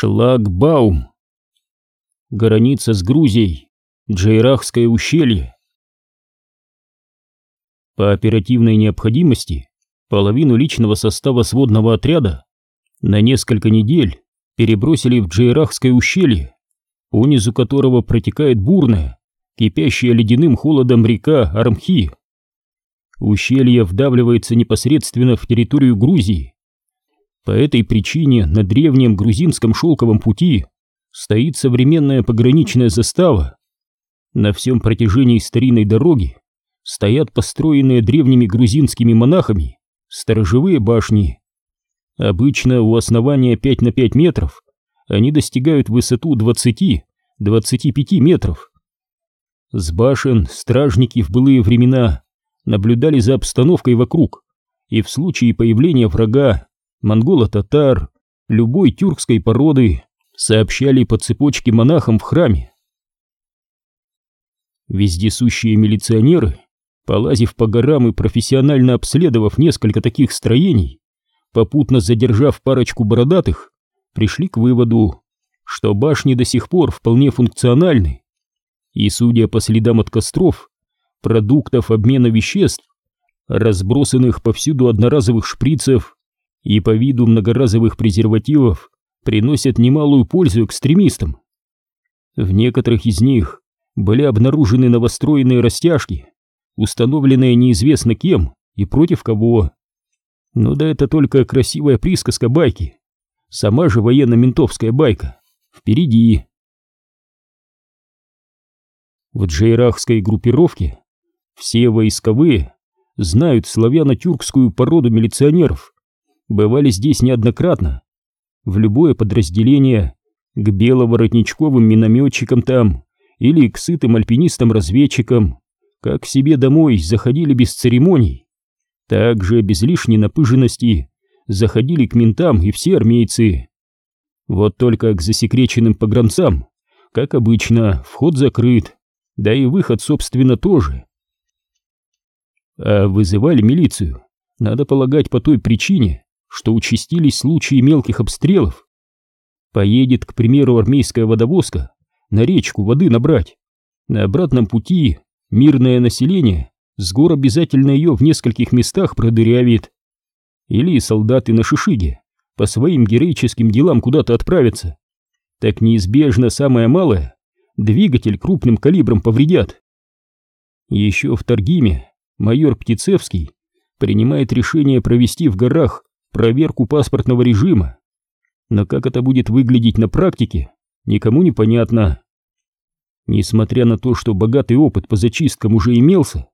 Шлагбаум. Граница с Грузией. Джейрахское ущелье. По оперативной необходимости половину личного состава сводного отряда на несколько недель перебросили в Джейрахское ущелье, по низу которого протекает бурная, кипящая ледяным холодом река Армхи. Ущелье вдавливается непосредственно в территорию Грузии, по этой причине на древнем грузинском шелковом пути стоит современная пограничная застава. На всем протяжении старинной дороги стоят построенные древними грузинскими монахами сторожевые башни. Обычно у основания 5 на 5 метров они достигают высоту 20-25 метров. С башен стражники в былые времена наблюдали за обстановкой вокруг и в случае появления врага монголо-татар, любой тюркской породы сообщали по цепочке монахам в храме. Вездесущие милиционеры, полазив по горам и профессионально обследовав несколько таких строений, попутно задержав парочку бородатых, пришли к выводу, что башни до сих пор вполне функциональны. И, судя по следам от костров, продуктов обмена веществ, разбросанных повсюду одноразовых шприцев и по виду многоразовых презервативов приносят немалую пользу экстремистам. В некоторых из них были обнаружены новостроенные растяжки, установленные неизвестно кем и против кого. Но да это только красивая присказка байки. Сама же военно-ментовская байка впереди. В джейрахской группировке все войсковые знают славяно-тюркскую породу милиционеров, бывали здесь неоднократно. В любое подразделение, к беловоротничковым минометчикам там или к сытым альпинистам-разведчикам, как к себе домой заходили без церемоний. Также без лишней напыженности заходили к ментам и все армейцы. Вот только к засекреченным погранцам, как обычно, вход закрыт, да и выход, собственно, тоже. А вызывали милицию, надо полагать, по той причине, что участились случаи мелких обстрелов. Поедет, к примеру, армейская водовозка на речку воды набрать. На обратном пути мирное население с гор обязательно ее в нескольких местах продырявит. Или солдаты на шишиге по своим героическим делам куда-то отправятся. Так неизбежно самое малое двигатель крупным калибром повредят. Еще в Таргиме майор Птицевский принимает решение провести в горах проверку паспортного режима. Но как это будет выглядеть на практике, никому не понятно. Несмотря на то, что богатый опыт по зачисткам уже имелся,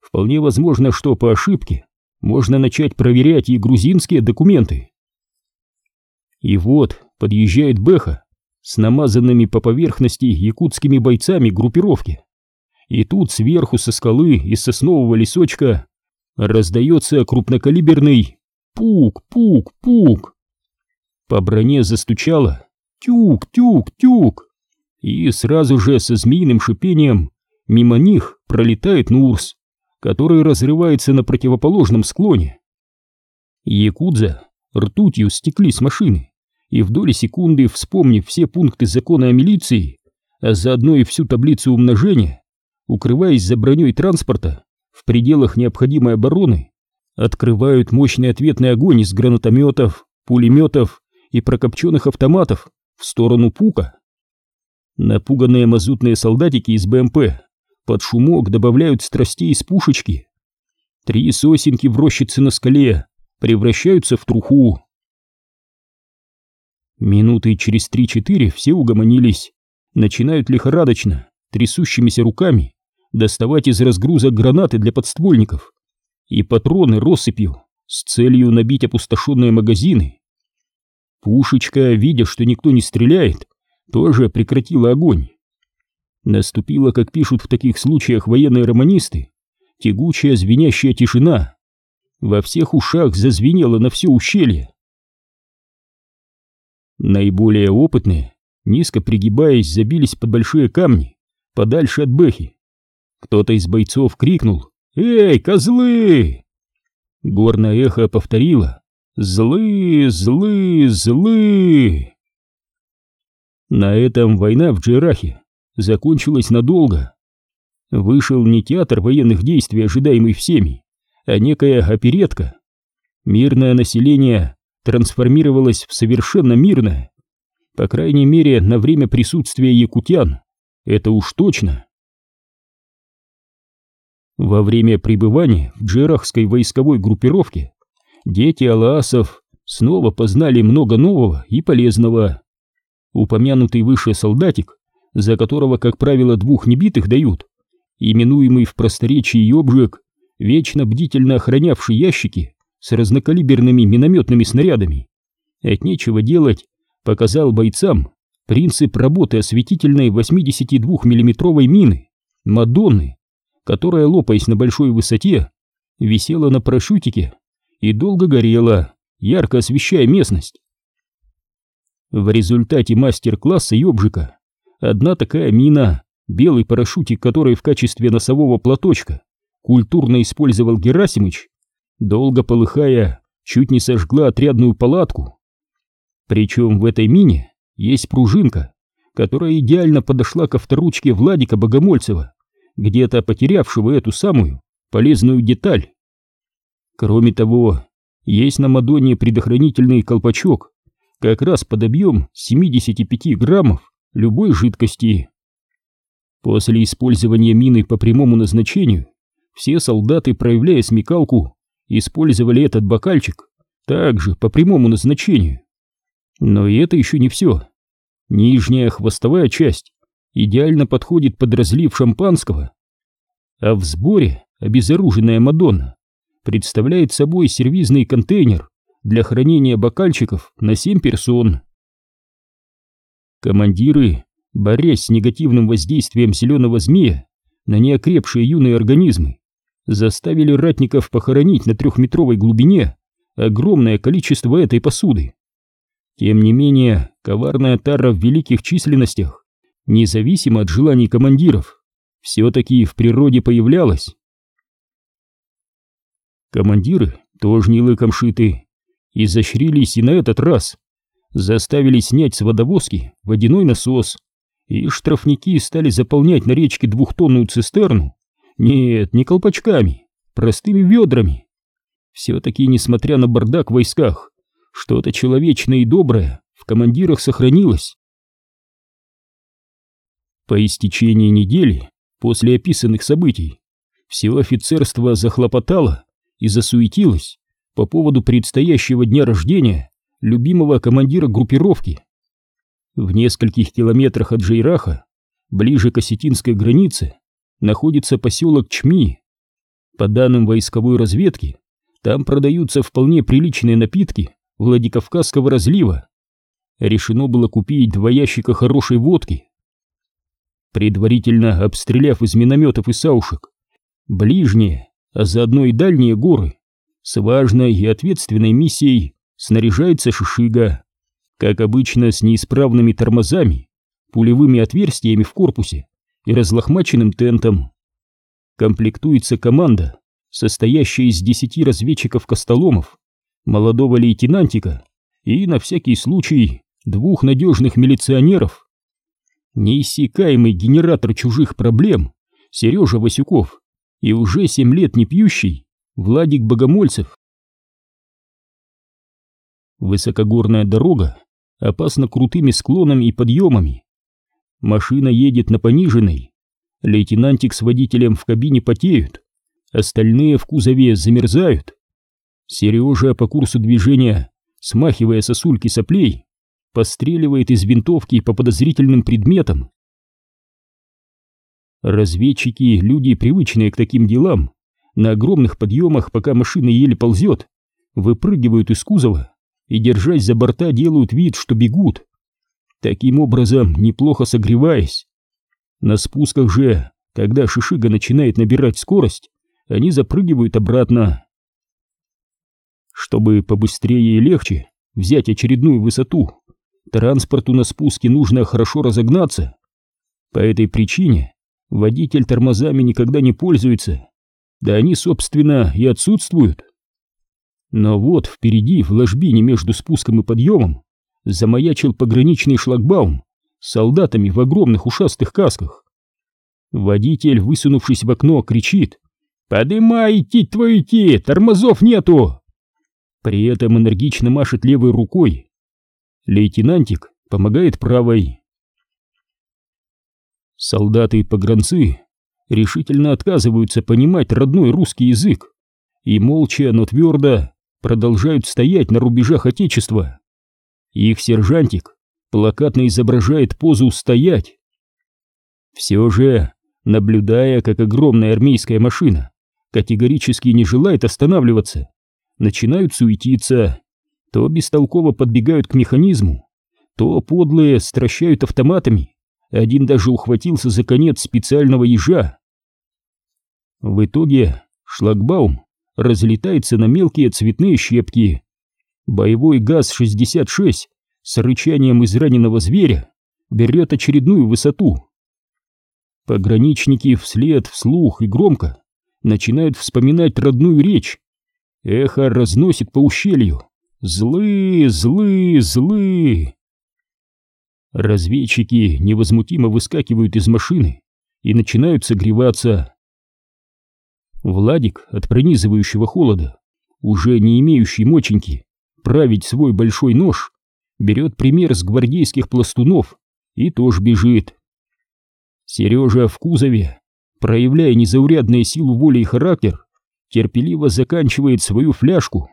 вполне возможно, что по ошибке можно начать проверять и грузинские документы. И вот подъезжает Бэха с намазанными по поверхности якутскими бойцами группировки. И тут сверху со скалы из соснового лесочка раздается крупнокалиберный Пук, пук, пук. По броне застучало тюк, тюк, тюк. И сразу же со змеиным шипением мимо них пролетает Нурс, который разрывается на противоположном склоне. Якудза ртутью стекли с машины, и в доли секунды, вспомнив все пункты закона о милиции, а заодно и всю таблицу умножения, укрываясь за броней транспорта в пределах необходимой обороны, открывают мощный ответный огонь из гранатометов, пулеметов и прокопченных автоматов в сторону Пука. Напуганные мазутные солдатики из БМП под шумок добавляют страстей из пушечки. Три сосенки в рощице на скале превращаются в труху. Минуты через три-четыре все угомонились, начинают лихорадочно, трясущимися руками, доставать из разгрузок гранаты для подствольников и патроны россыпью с целью набить опустошенные магазины. Пушечка, видя, что никто не стреляет, тоже прекратила огонь. Наступила, как пишут в таких случаях военные романисты, тягучая звенящая тишина. Во всех ушах зазвенело на все ущелье. Наиболее опытные, низко пригибаясь, забились под большие камни, подальше от Бэхи. Кто-то из бойцов крикнул «Эй, козлы!» Горное эхо повторило «Злы, злы, злы!» На этом война в Джерахе закончилась надолго. Вышел не театр военных действий, ожидаемый всеми, а некая оперетка. Мирное население трансформировалось в совершенно мирное. По крайней мере, на время присутствия якутян. Это уж точно. Во время пребывания в джерахской войсковой группировке дети Алаасов снова познали много нового и полезного. Упомянутый выше солдатик, за которого, как правило, двух небитых дают, именуемый в просторечии Ёбжик, вечно бдительно охранявший ящики с разнокалиберными минометными снарядами, от нечего делать показал бойцам принцип работы осветительной 82 миллиметровой мины «Мадонны», которая, лопаясь на большой высоте, висела на парашютике и долго горела, ярко освещая местность. В результате мастер-класса Ёбжика одна такая мина, белый парашютик, который в качестве носового платочка культурно использовал Герасимыч, долго полыхая, чуть не сожгла отрядную палатку. Причем в этой мине есть пружинка, которая идеально подошла ко вторучке Владика Богомольцева, где-то потерявшего эту самую полезную деталь. Кроме того, есть на Мадонне предохранительный колпачок, как раз под объем 75 граммов любой жидкости. После использования мины по прямому назначению, все солдаты, проявляя смекалку, использовали этот бокальчик также по прямому назначению. Но и это еще не все. Нижняя хвостовая часть идеально подходит под разлив шампанского, а в сборе обезоруженная Мадонна представляет собой сервизный контейнер для хранения бокальчиков на 7 персон. Командиры, борясь с негативным воздействием зеленого змея на неокрепшие юные организмы, заставили ратников похоронить на трехметровой глубине огромное количество этой посуды. Тем не менее, коварная тара в великих численностях независимо от желаний командиров, все-таки в природе появлялась. Командиры тоже не лыком шиты, изощрились и на этот раз, заставили снять с водовозки водяной насос, и штрафники стали заполнять на речке двухтонную цистерну, нет, не колпачками, простыми ведрами. Все-таки, несмотря на бардак в войсках, что-то человечное и доброе в командирах сохранилось. По истечении недели после описанных событий все офицерство захлопотало и засуетилось по поводу предстоящего дня рождения любимого командира группировки. В нескольких километрах от Джейраха, ближе к осетинской границе, находится поселок Чми. По данным войсковой разведки, там продаются вполне приличные напитки Владикавказского разлива. Решено было купить два ящика хорошей водки предварительно обстреляв из минометов и саушек ближние, а заодно и дальние горы, с важной и ответственной миссией снаряжается Шишига, как обычно с неисправными тормозами, пулевыми отверстиями в корпусе и разлохмаченным тентом. Комплектуется команда, состоящая из десяти разведчиков-костоломов, молодого лейтенантика и, на всякий случай, двух надежных милиционеров неиссякаемый генератор чужих проблем Сережа Васюков и уже семь лет не пьющий Владик Богомольцев. Высокогорная дорога опасна крутыми склонами и подъемами. Машина едет на пониженной. Лейтенантик с водителем в кабине потеют, остальные в кузове замерзают. Сережа по курсу движения, смахивая сосульки соплей, постреливает из винтовки по подозрительным предметам. Разведчики, люди, привычные к таким делам, на огромных подъемах, пока машина еле ползет, выпрыгивают из кузова и, держась за борта, делают вид, что бегут. Таким образом, неплохо согреваясь. На спусках же, когда шишига начинает набирать скорость, они запрыгивают обратно. Чтобы побыстрее и легче взять очередную высоту, Транспорту на спуске нужно хорошо разогнаться. По этой причине водитель тормозами никогда не пользуется. Да они, собственно, и отсутствуют. Но вот впереди, в ложбине между спуском и подъемом, замаячил пограничный шлагбаум солдатами в огромных ушастых касках. Водитель, высунувшись в окно, кричит «Подымай, идти твою тормозов нету!» При этом энергично машет левой рукой. Лейтенантик помогает правой. Солдаты-погранцы решительно отказываются понимать родной русский язык и молча, но твердо продолжают стоять на рубежах Отечества. Их сержантик плакатно изображает позу «стоять». Все же, наблюдая, как огромная армейская машина категорически не желает останавливаться, начинают суетиться, то бестолково подбегают к механизму, то подлые стращают автоматами, один даже ухватился за конец специального ежа. В итоге шлагбаум разлетается на мелкие цветные щепки. Боевой ГАЗ-66 с рычанием израненного зверя берет очередную высоту. Пограничники вслед, вслух и громко начинают вспоминать родную речь. Эхо разносит по ущелью. Злые, злые, злые. Разведчики невозмутимо выскакивают из машины и начинают согреваться. Владик от пронизывающего холода, уже не имеющий моченьки, править свой большой нож, берет пример с гвардейских пластунов и тоже бежит. Сережа в кузове, проявляя незаурядную силу воли и характер, терпеливо заканчивает свою фляжку.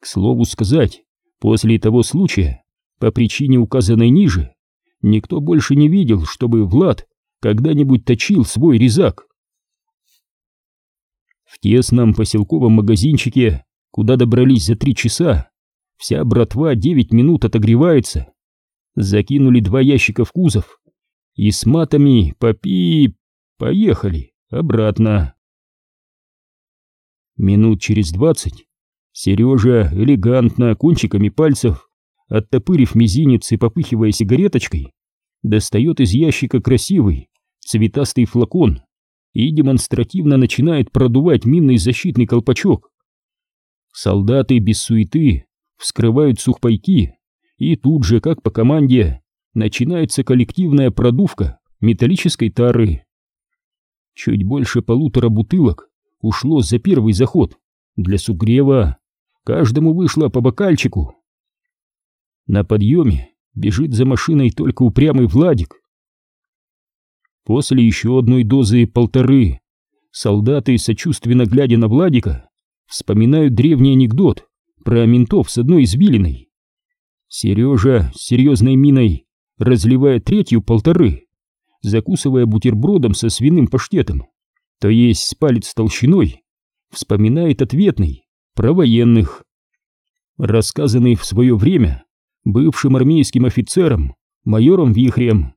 К слову сказать, после того случая, по причине указанной ниже, никто больше не видел, чтобы Влад когда-нибудь точил свой резак. В тесном поселковом магазинчике, куда добрались за три часа, вся братва девять минут отогревается. Закинули два ящика в кузов и с матами попи... поехали обратно. Минут через двадцать Сережа элегантно кончиками пальцев, оттопырив мизинец и попыхивая сигареточкой, достает из ящика красивый цветастый флакон и демонстративно начинает продувать минный защитный колпачок. Солдаты без суеты вскрывают сухпайки, и тут же, как по команде, начинается коллективная продувка металлической тары. Чуть больше полутора бутылок ушло за первый заход для сугрева. Каждому вышло по бокальчику. На подъеме бежит за машиной только упрямый Владик. После еще одной дозы полторы солдаты, сочувственно глядя на Владика, вспоминают древний анекдот про ментов с одной извилиной. Сережа с серьезной миной разливая третью полторы, закусывая бутербродом со свиным паштетом, то есть с палец толщиной, вспоминает ответный про военных, рассказанный в свое время бывшим армейским офицером, майором Вихрем.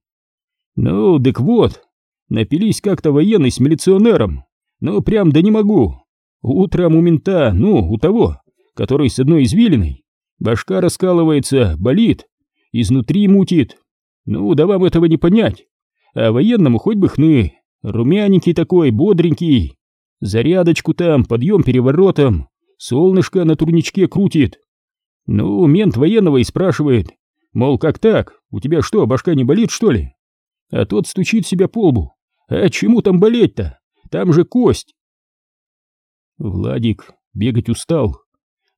Ну, так вот, напились как-то военный с милиционером, ну прям да не могу. Утром у мента, ну, у того, который с одной извилиной, башка раскалывается, болит, изнутри мутит. Ну, да вам этого не понять. А военному хоть бы хны, румяненький такой, бодренький. Зарядочку там, подъем переворотом, солнышко на турничке крутит. Ну, мент военного и спрашивает, мол, как так, у тебя что, башка не болит, что ли? А тот стучит себя по лбу. А чему там болеть-то? Там же кость. Владик бегать устал,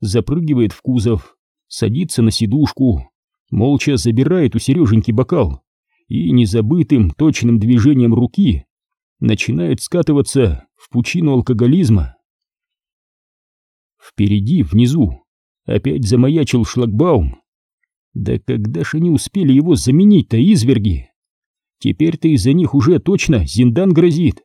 запрыгивает в кузов, садится на сидушку, молча забирает у Сереженьки бокал и незабытым точным движением руки начинает скатываться в пучину алкоголизма. Впереди, внизу, опять замаячил шлагбаум. Да когда ж они успели его заменить-то, изверги? Теперь-то из-за них уже точно Зиндан грозит.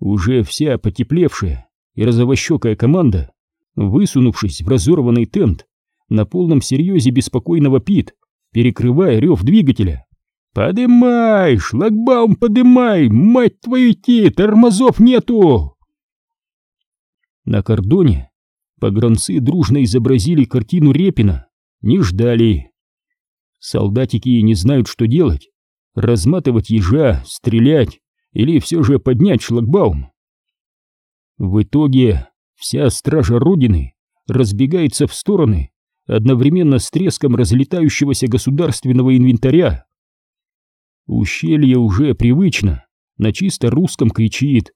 Уже вся потеплевшая и розовощекая команда, высунувшись в разорванный тент, на полном серьезе беспокойно вопит, перекрывая рев двигателя. «Подымай, шлагбаум подымай, мать твою идти, тормозов нету!» На кордоне погранцы дружно изобразили картину Репина, не ждали. Солдатики не знают, что делать, разматывать ежа, стрелять или все же поднять шлагбаум. В итоге вся стража Родины разбегается в стороны, одновременно с треском разлетающегося государственного инвентаря. Ущелье уже привычно, на чисто русском кричит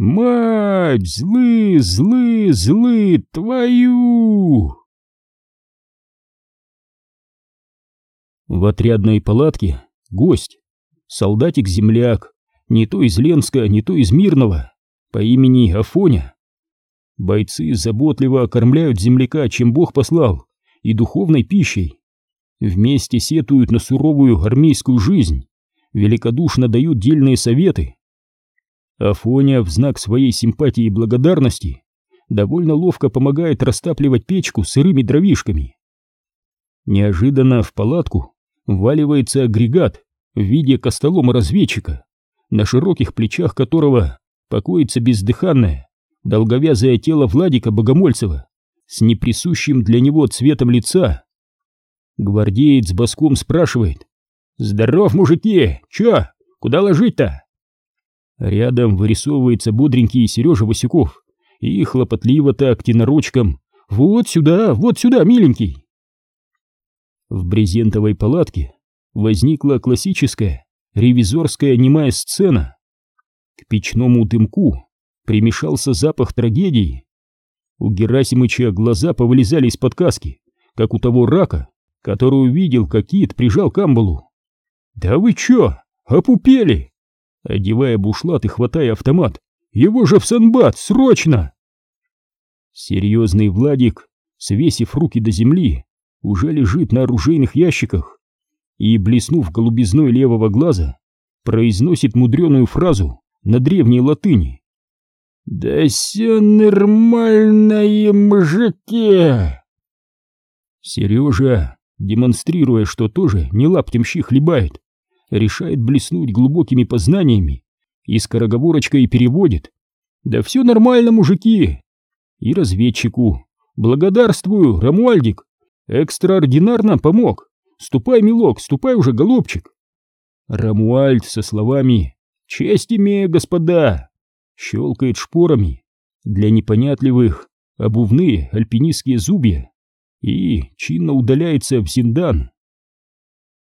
«Мать, злы, злы, злы, твою!» В отрядной палатке гость, солдатик-земляк, не то из Ленска, не то из Мирного, по имени Афоня. Бойцы заботливо окормляют земляка, чем Бог послал, и духовной пищей. Вместе сетуют на суровую армейскую жизнь, великодушно дают дельные советы. Афоня в знак своей симпатии и благодарности довольно ловко помогает растапливать печку сырыми дровишками. Неожиданно в палатку валивается агрегат в виде костолома разведчика, на широких плечах которого покоится бездыханное, долговязое тело Владика Богомольцева с неприсущим для него цветом лица. Гвардеец боском спрашивает. «Здоров, мужики! Чё? Куда ложить-то?» Рядом вырисовывается бодренький Сережа Васюков и хлопотливо так тенорочком «Вот сюда, вот сюда, миленький!» В брезентовой палатке возникла классическая ревизорская немая сцена. К печному дымку примешался запах трагедии. У Герасимыча глаза повылезали из-под каски, как у того рака, который увидел, как кит прижал к амбалу. «Да вы чё, опупели?» Одевая бушлат и хватая автомат. «Его же в санбат, срочно!» Серьезный Владик, свесив руки до земли, уже лежит на оружейных ящиках и, блеснув голубизной левого глаза, произносит мудреную фразу на древней латыни. «Да все нормальное, мужики!» Сережа, демонстрируя, что тоже не лаптем щи хлебает, решает блеснуть глубокими познаниями и скороговорочкой переводит «Да все нормально, мужики!» И разведчику «Благодарствую, Рамуальдик! Экстраординарно помог! Ступай, милок, ступай уже, голубчик!» Рамуальд со словами «Честь имею, господа!» щелкает шпорами для непонятливых обувные альпинистские зубья и чинно удаляется в Зиндан.